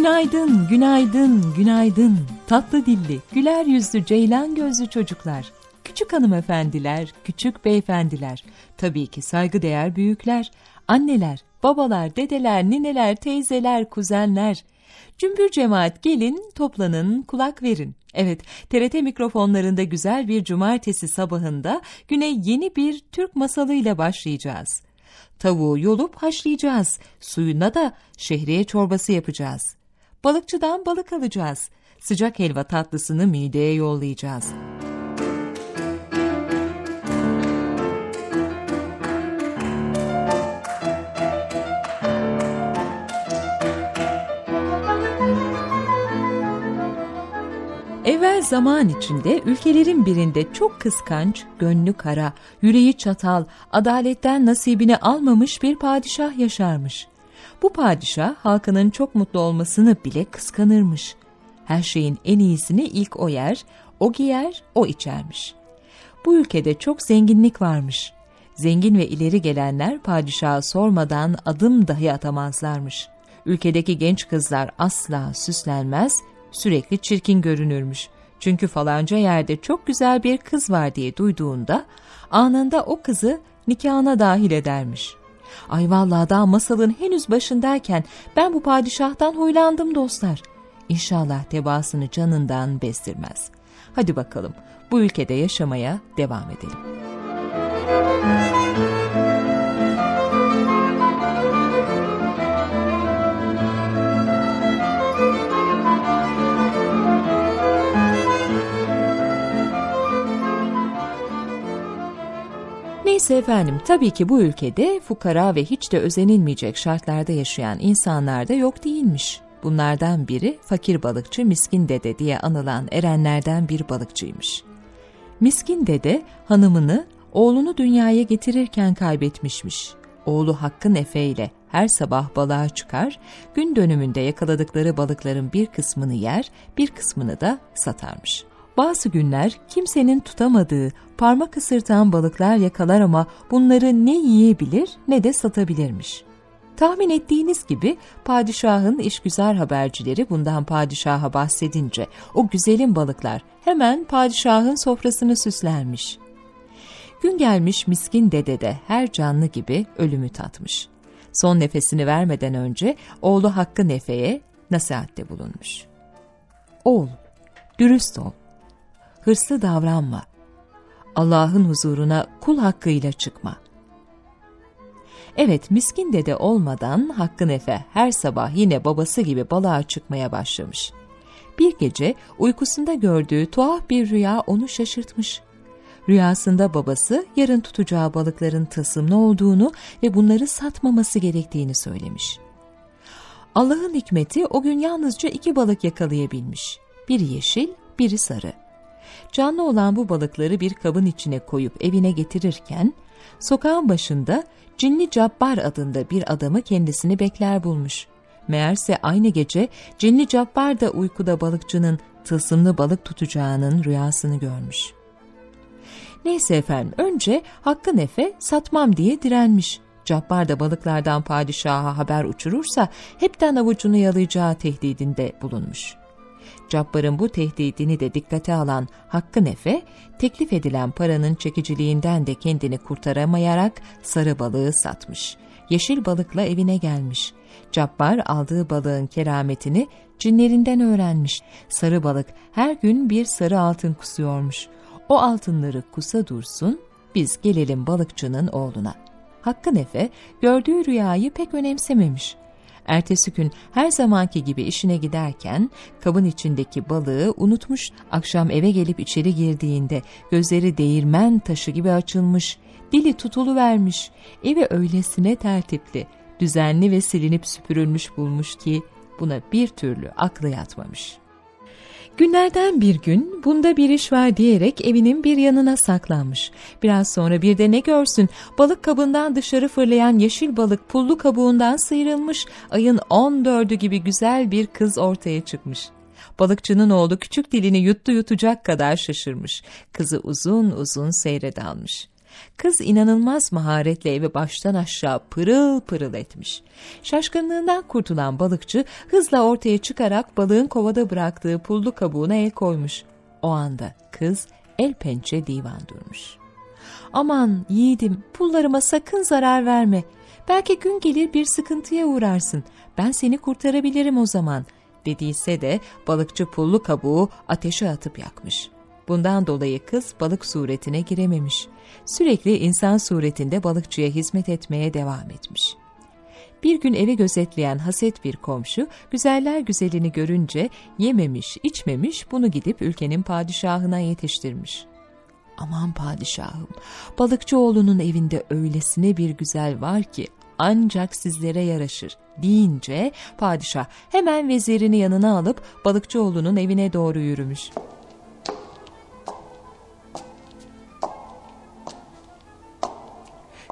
Günaydın, günaydın, günaydın. Tatlı dilli, güler yüzlü, ceylan gözlü çocuklar. Küçük hanımefendiler, küçük beyefendiler. Tabii ki saygıdeğer büyükler, anneler, babalar, dedeler, nineler, teyzeler, kuzenler. Cümbür cemaat gelin, toplanın, kulak verin. Evet, TRT mikrofonlarında güzel bir cumartesi sabahında güne yeni bir Türk masalıyla başlayacağız. Tavuğu yolup haşlayacağız. Suyuna da şehriye çorbası yapacağız. Balıkçıdan balık alacağız. Sıcak helva tatlısını mideye yollayacağız. Evvel zaman içinde ülkelerin birinde çok kıskanç, gönlü kara, yüreği çatal, adaletten nasibini almamış bir padişah yaşarmış. Bu padişah halkının çok mutlu olmasını bile kıskanırmış. Her şeyin en iyisini ilk o yer, o giyer, o içermiş. Bu ülkede çok zenginlik varmış. Zengin ve ileri gelenler padişaha sormadan adım dahi atamazlarmış. Ülkedeki genç kızlar asla süslenmez, sürekli çirkin görünürmüş. Çünkü falanca yerde çok güzel bir kız var diye duyduğunda anında o kızı nikahına dahil edermiş. Ay vallahi daha masalın henüz başındayken ben bu padişahtan huylandım dostlar. İnşallah tebasını canından bestirmez. Hadi bakalım bu ülkede yaşamaya devam edelim. Neyse efendim tabii ki bu ülkede fukara ve hiç de özenilmeyecek şartlarda yaşayan insanlar da yok değilmiş. Bunlardan biri fakir balıkçı Miskin Dede diye anılan erenlerden bir balıkçıymış. Miskin Dede hanımını, oğlunu dünyaya getirirken kaybetmişmiş. Oğlu Hakkın Efe ile her sabah balığa çıkar, gün dönümünde yakaladıkları balıkların bir kısmını yer, bir kısmını da satarmış. Bazı günler kimsenin tutamadığı, parmak ısırtan balıklar yakalar ama bunları ne yiyebilir ne de satabilirmiş. Tahmin ettiğiniz gibi padişahın işgüzar habercileri bundan padişaha bahsedince o güzelim balıklar hemen padişahın sofrasını süslermiş. Gün gelmiş miskin dede de her canlı gibi ölümü tatmış. Son nefesini vermeden önce oğlu Hakkı Nefe'ye nasihatte bulunmuş. Oğul, dürüst ol, hırslı davranma, Allah'ın huzuruna kul hakkıyla çıkma. Evet, miskin dede olmadan Hakkın Efe her sabah yine babası gibi balığa çıkmaya başlamış. Bir gece uykusunda gördüğü tuhaf bir rüya onu şaşırtmış. Rüyasında babası yarın tutacağı balıkların tasımlı olduğunu ve bunları satmaması gerektiğini söylemiş. Allah'ın hikmeti o gün yalnızca iki balık yakalayabilmiş. Biri yeşil, biri sarı. Canlı olan bu balıkları bir kabın içine koyup evine getirirken, sokağın başında Cinli Cabbar adında bir adamı kendisini bekler bulmuş. Meğerse aynı gece Cinli Cabbar da uykuda balıkçının tılsımlı balık tutacağının rüyasını görmüş. Neyse efendim önce Hakkı Nefe satmam diye direnmiş. Cabbar da balıklardan padişaha haber uçurursa hepten avucunu yalayacağı tehdidinde bulunmuş. Cabbar'ın bu tehdidini de dikkate alan Hakkı Nefe, teklif edilen paranın çekiciliğinden de kendini kurtaramayarak sarı balığı satmış. Yeşil balıkla evine gelmiş. Cabbar aldığı balığın kerametini cinlerinden öğrenmiş. Sarı balık her gün bir sarı altın kusuyormuş. O altınları kusa dursun, biz gelelim balıkçının oğluna. Hakkı Nefe gördüğü rüyayı pek önemsememiş. Ertesi gün her zamanki gibi işine giderken kabın içindeki balığı unutmuş. Akşam eve gelip içeri girdiğinde gözleri değirmen taşı gibi açılmış, dili tutulu vermiş. Evi öylesine tertipli, düzenli ve silinip süpürülmüş bulmuş ki buna bir türlü aklı yatmamış. Günlerden bir gün bunda bir iş var diyerek evinin bir yanına saklanmış. Biraz sonra bir de ne görsün balık kabından dışarı fırlayan yeşil balık pullu kabuğundan sıyrılmış ayın on dördü gibi güzel bir kız ortaya çıkmış. Balıkçının oğlu küçük dilini yuttu yutacak kadar şaşırmış. Kızı uzun uzun seyredalmış. Kız inanılmaz maharetle evi baştan aşağı pırıl pırıl etmiş. Şaşkınlığından kurtulan balıkçı hızla ortaya çıkarak balığın kovada bıraktığı pullu kabuğuna el koymuş. O anda kız el pençe divan durmuş. Aman yiğidim pullarıma sakın zarar verme. Belki gün gelir bir sıkıntıya uğrarsın. Ben seni kurtarabilirim o zaman dediyse de balıkçı pullu kabuğu ateşe atıp yakmış.'' Bundan dolayı kız balık suretine girememiş. Sürekli insan suretinde balıkçıya hizmet etmeye devam etmiş. Bir gün evi gözetleyen haset bir komşu, güzeller güzelini görünce yememiş, içmemiş, bunu gidip ülkenin padişahına yetiştirmiş. Aman padişahım, balıkçı oğlunun evinde öylesine bir güzel var ki ancak sizlere yaraşır deyince padişah hemen vezirini yanına alıp balıkçı oğlunun evine doğru yürümüş.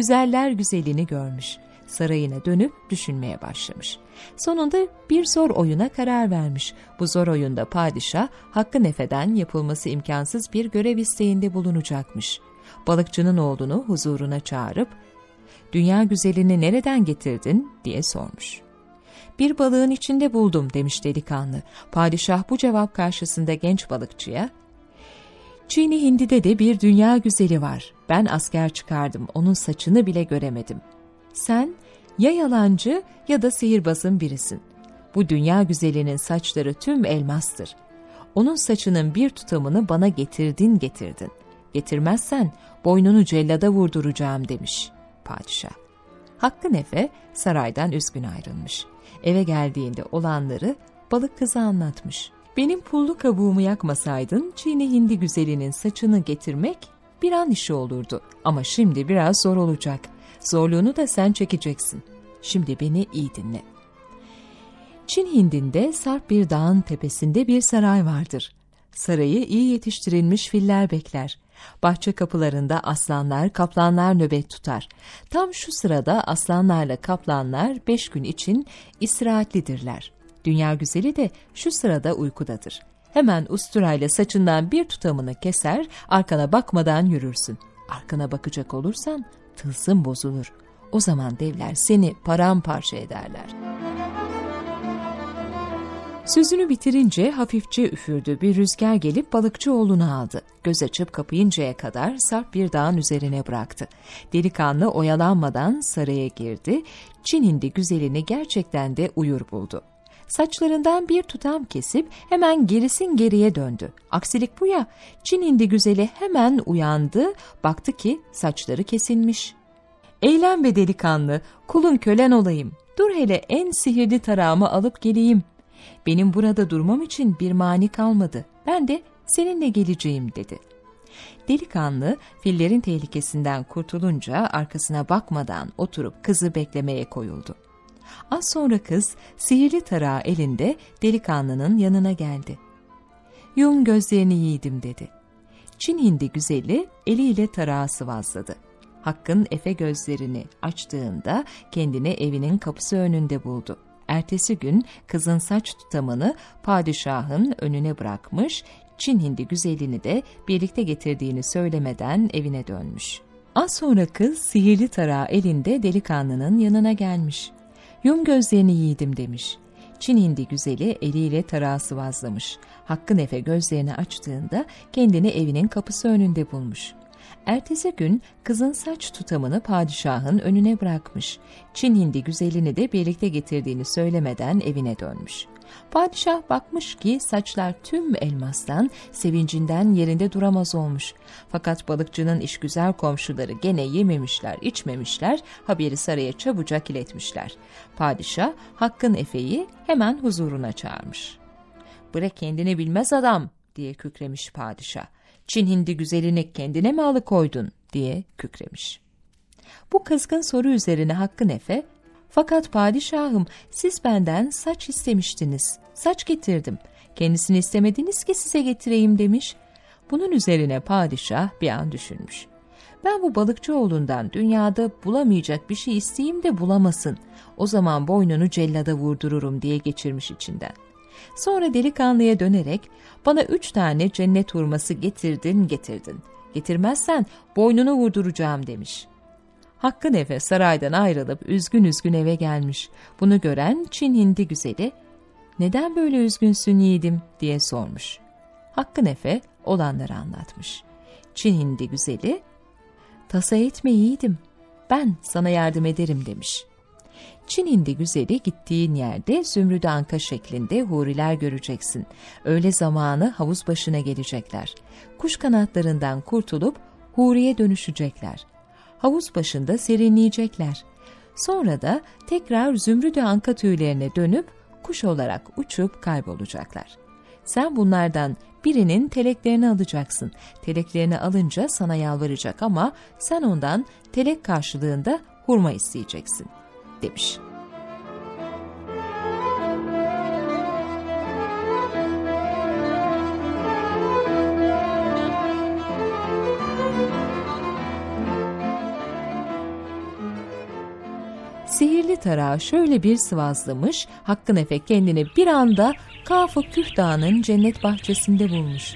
Güzeller güzelini görmüş. Sarayına dönüp düşünmeye başlamış. Sonunda bir zor oyuna karar vermiş. Bu zor oyunda padişah Hakkı Nefe'den yapılması imkansız bir görev isteğinde bulunacakmış. Balıkçının oğlunu huzuruna çağırıp ''Dünya güzelini nereden getirdin?'' diye sormuş. ''Bir balığın içinde buldum.'' demiş delikanlı. Padişah bu cevap karşısında genç balıkçıya Çin'i Hindi'de de bir dünya güzeli var. Ben asker çıkardım, onun saçını bile göremedim. Sen ya yalancı ya da sihirbazın birisin. Bu dünya güzelinin saçları tüm elmastır. Onun saçının bir tutamını bana getirdin getirdin. Getirmezsen boynunu cellada vurduracağım demiş padişah. Hakkı Nefe saraydan üzgün ayrılmış. Eve geldiğinde olanları balık kıza anlatmış. Benim pullu kabuğumu yakmasaydın Çiğne hindi güzelinin saçını getirmek bir an işi olurdu. Ama şimdi biraz zor olacak. Zorluğunu da sen çekeceksin. Şimdi beni iyi dinle. Çin Hindi'nde sarp bir dağın tepesinde bir saray vardır. Sarayı iyi yetiştirilmiş filler bekler. Bahçe kapılarında aslanlar, kaplanlar nöbet tutar. Tam şu sırada aslanlarla kaplanlar beş gün için istirahatlidirler. Dünya güzeli de şu sırada uykudadır. Hemen usturayla saçından bir tutamını keser, arkana bakmadan yürürsün. Arkana bakacak olursan tılsım bozulur. O zaman devler seni paramparça ederler. Sözünü bitirince hafifçe üfürdü. Bir rüzgar gelip balıkçı oğlunu aldı. Göz açıp kapayıncaya kadar sarp bir dağın üzerine bıraktı. Delikanlı oyalanmadan saraya girdi. Çin hindi güzelini gerçekten de uyur buldu. Saçlarından bir tutam kesip hemen gerisin geriye döndü. Aksilik bu ya, Çin indi güzeli hemen uyandı, baktı ki saçları kesilmiş. Eylem be delikanlı, kulun kölen olayım. Dur hele en sihirli tarağımı alıp geleyim. Benim burada durmam için bir mani kalmadı. Ben de seninle geleceğim dedi. Delikanlı fillerin tehlikesinden kurtulunca arkasına bakmadan oturup kızı beklemeye koyuldu. Az sonra kız sihirli tarağı elinde delikanlının yanına geldi. Yum gözlerini yiğidim dedi. Çin hindi güzeli eliyle tarağı sıvazladı. Hakkın Efe gözlerini açtığında kendini evinin kapısı önünde buldu. Ertesi gün kızın saç tutamını padişahın önüne bırakmış, Çin hindi güzelini de birlikte getirdiğini söylemeden evine dönmüş. Az sonra kız sihirli tarağı elinde delikanlının yanına gelmiş. Yum gözlerini yiğidim demiş. Çin hindi güzeli eliyle tarağı sıvazlamış. Hakkı Nefe gözlerini açtığında kendini evinin kapısı önünde bulmuş. Ertesi gün kızın saç tutamını padişahın önüne bırakmış. Çin hindi güzelini de birlikte getirdiğini söylemeden evine dönmüş. Padişah bakmış ki saçlar tüm elmastan, sevincinden yerinde duramaz olmuş. Fakat balıkçının işgüzar komşuları gene yememişler, içmemişler, haberi saraya çabucak iletmişler. Padişah Hakkın Efe'yi hemen huzuruna çağırmış. Bırak kendini bilmez adam diye kükremiş padişah. Çin hindi güzelini kendine mi alıkoydun diye kükremiş. Bu kızgın soru üzerine Hakkın Efe, fakat padişahım siz benden saç istemiştiniz. Saç getirdim. Kendisini istemediniz ki size getireyim demiş. Bunun üzerine padişah bir an düşünmüş. Ben bu balıkçı oğlundan dünyada bulamayacak bir şey isteyeyim de bulamasın. O zaman boynunu cellada vurdururum diye geçirmiş içinden. Sonra delikanlıya dönerek bana üç tane cennet hurması getirdin getirdin. Getirmezsen boynunu vurduracağım demiş. Hakkı Efe saraydan ayrılıp üzgün üzgün eve gelmiş. Bunu gören Çin hindi güzeli, neden böyle üzgünsün yiğidim diye sormuş. Hakkı Efe olanları anlatmış. Çin hindi güzeli, tasa etme yiğidim, ben sana yardım ederim demiş. Çin hindi güzeli gittiğin yerde zümrüt anka şeklinde huriler göreceksin. Öyle zamanı havuz başına gelecekler. Kuş kanatlarından kurtulup huriye dönüşecekler havuz başında serinleyecekler. Sonra da tekrar zümrüdü anka tüylerine dönüp kuş olarak uçup kaybolacaklar. Sen bunlardan birinin teleklerini alacaksın. Teleklerini alınca sana yalvaracak ama sen ondan telek karşılığında hurma isteyeceksin, demiş.'' Sihirli tarağı şöyle bir sıvazlamış, Hakkın Efe kendini bir anda Kafı Küh Dağı'nın cennet bahçesinde bulmuş.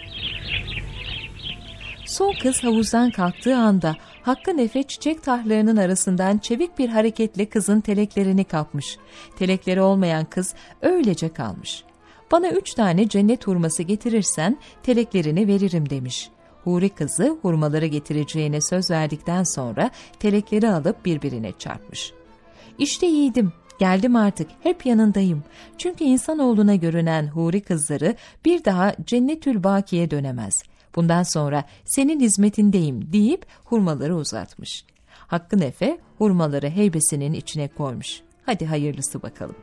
Son kız havuzdan kalktığı anda Hakkın Efe çiçek tahlarının arasından çevik bir hareketle kızın teleklerini kapmış. Telekleri olmayan kız öylece kalmış. Bana üç tane cennet hurması getirirsen teleklerini veririm demiş. Huri kızı hurmaları getireceğine söz verdikten sonra telekleri alıp birbirine çarpmış. İşte yiğidim, geldim artık, hep yanındayım. Çünkü insanoğluna görünen huri kızları bir daha cennetül bakiye dönemez. Bundan sonra senin hizmetindeyim deyip hurmaları uzatmış. Hakkın Efe hurmaları heybesinin içine koymuş. Hadi hayırlısı bakalım.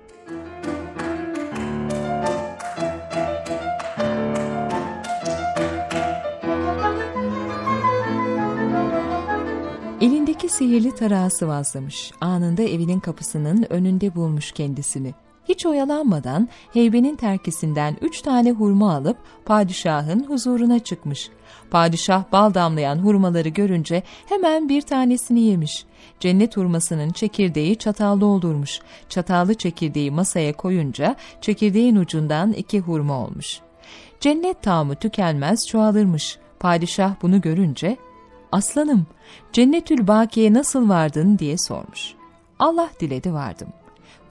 Elindeki sihirli tarağı sıvazlamış. Anında evinin kapısının önünde bulmuş kendisini. Hiç oyalanmadan heybenin terkisinden üç tane hurma alıp padişahın huzuruna çıkmış. Padişah bal damlayan hurmaları görünce hemen bir tanesini yemiş. Cennet hurmasının çekirdeği çatal doldurmuş. Çatallı çekirdeği masaya koyunca çekirdeğin ucundan iki hurma olmuş. Cennet tamı tükenmez çoğalırmış. Padişah bunu görünce aslanım cennetül bakiye nasıl vardın diye sormuş. Allah diledi vardım.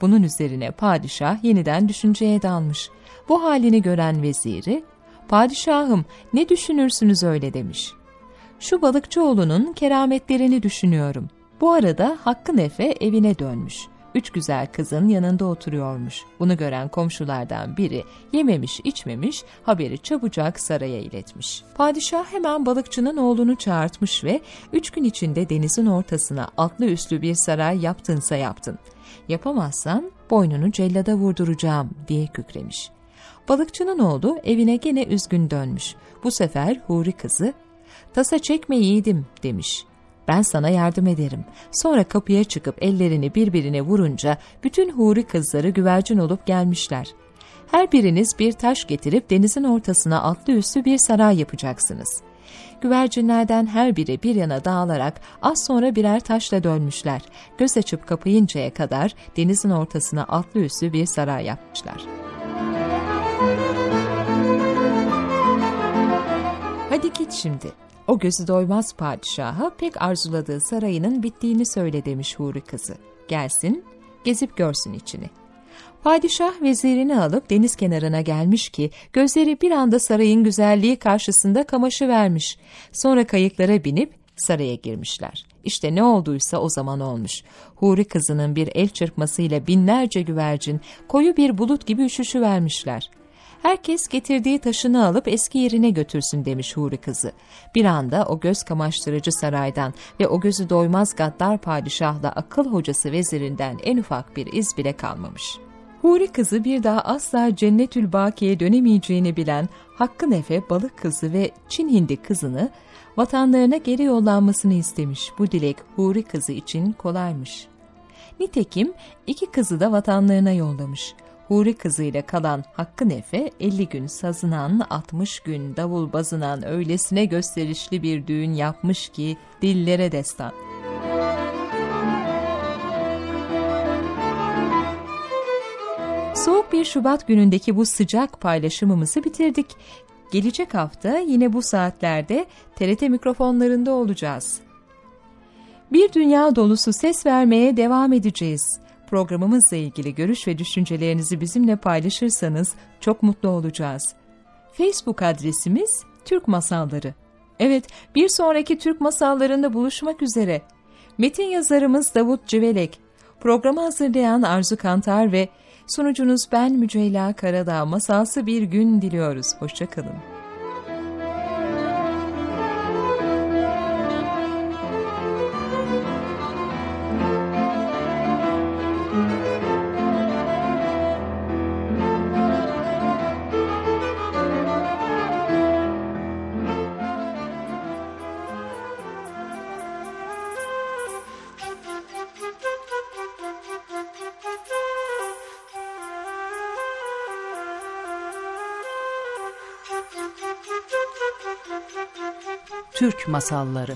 Bunun üzerine padişah yeniden düşünceye dalmış. Bu halini gören veziri, padişahım ne düşünürsünüz öyle demiş. Şu balıkçıoğlunun kerametlerini düşünüyorum. Bu arada Hakkın Efe evine dönmüş üç güzel kızın yanında oturuyormuş. Bunu gören komşulardan biri yememiş içmemiş haberi çabucak saraya iletmiş. Padişah hemen balıkçının oğlunu çağırtmış ve üç gün içinde denizin ortasına atlı üstlü bir saray yaptınsa yaptın. Yapamazsan boynunu cellada vurduracağım diye kükremiş. Balıkçının oğlu evine gene üzgün dönmüş. Bu sefer Huri kızı, tasa çekme yiğidim demiş. Ben sana yardım ederim. Sonra kapıya çıkıp ellerini birbirine vurunca bütün huri kızları güvercin olup gelmişler. Her biriniz bir taş getirip denizin ortasına atlı üstü bir saray yapacaksınız. Güvercinlerden her biri bir yana dağılarak az sonra birer taşla dönmüşler. Göz açıp kapayıncaya kadar denizin ortasına atlı üstü bir saray yapmışlar. Hadi git şimdi. O gözü doymaz padişaha pek arzuladığı sarayının bittiğini söyle demiş Huri kızı. Gelsin, gezip görsün içini. Padişah vezirini alıp deniz kenarına gelmiş ki gözleri bir anda sarayın güzelliği karşısında kamaşı vermiş. Sonra kayıklara binip Saraya girmişler. İşte ne olduysa o zaman olmuş. Huri kızının bir el çırpmasıyla binlerce güvercin koyu bir bulut gibi üşüşü vermişler. Herkes getirdiği taşını alıp eski yerine götürsün demiş Huri kızı. Bir anda o göz kamaştırıcı saraydan ve o gözü doymaz gaddar padişahla akıl hocası vezirinden en ufak bir iz bile kalmamış. Huri kızı bir daha asla Cennetül Baki'ye dönemeyeceğini bilen Hakkı Nefe balık kızı ve Çin hindi kızını vatanlarına geri yollanmasını istemiş. Bu dilek Huri kızı için kolaymış. Nitekim iki kızı da vatanlarına yollamış. Huri kızıyla kalan Hakkı Nefe 50 gün sazınan 60 gün davul bazınan öylesine gösterişli bir düğün yapmış ki dillere destan. Soğuk bir Şubat günündeki bu sıcak paylaşımımızı bitirdik. Gelecek hafta yine bu saatlerde TRT mikrofonlarında olacağız. Bir dünya dolusu ses vermeye devam edeceğiz. Programımızla ilgili görüş ve düşüncelerinizi bizimle paylaşırsanız çok mutlu olacağız. Facebook adresimiz Türk Masalları. Evet, bir sonraki Türk masallarında buluşmak üzere. Metin yazarımız Davut Civelek, programı hazırlayan Arzu Kantar ve sunucunuz ben Mücella Karadağ masalsı bir gün diliyoruz. Hoşçakalın. Türk Masalları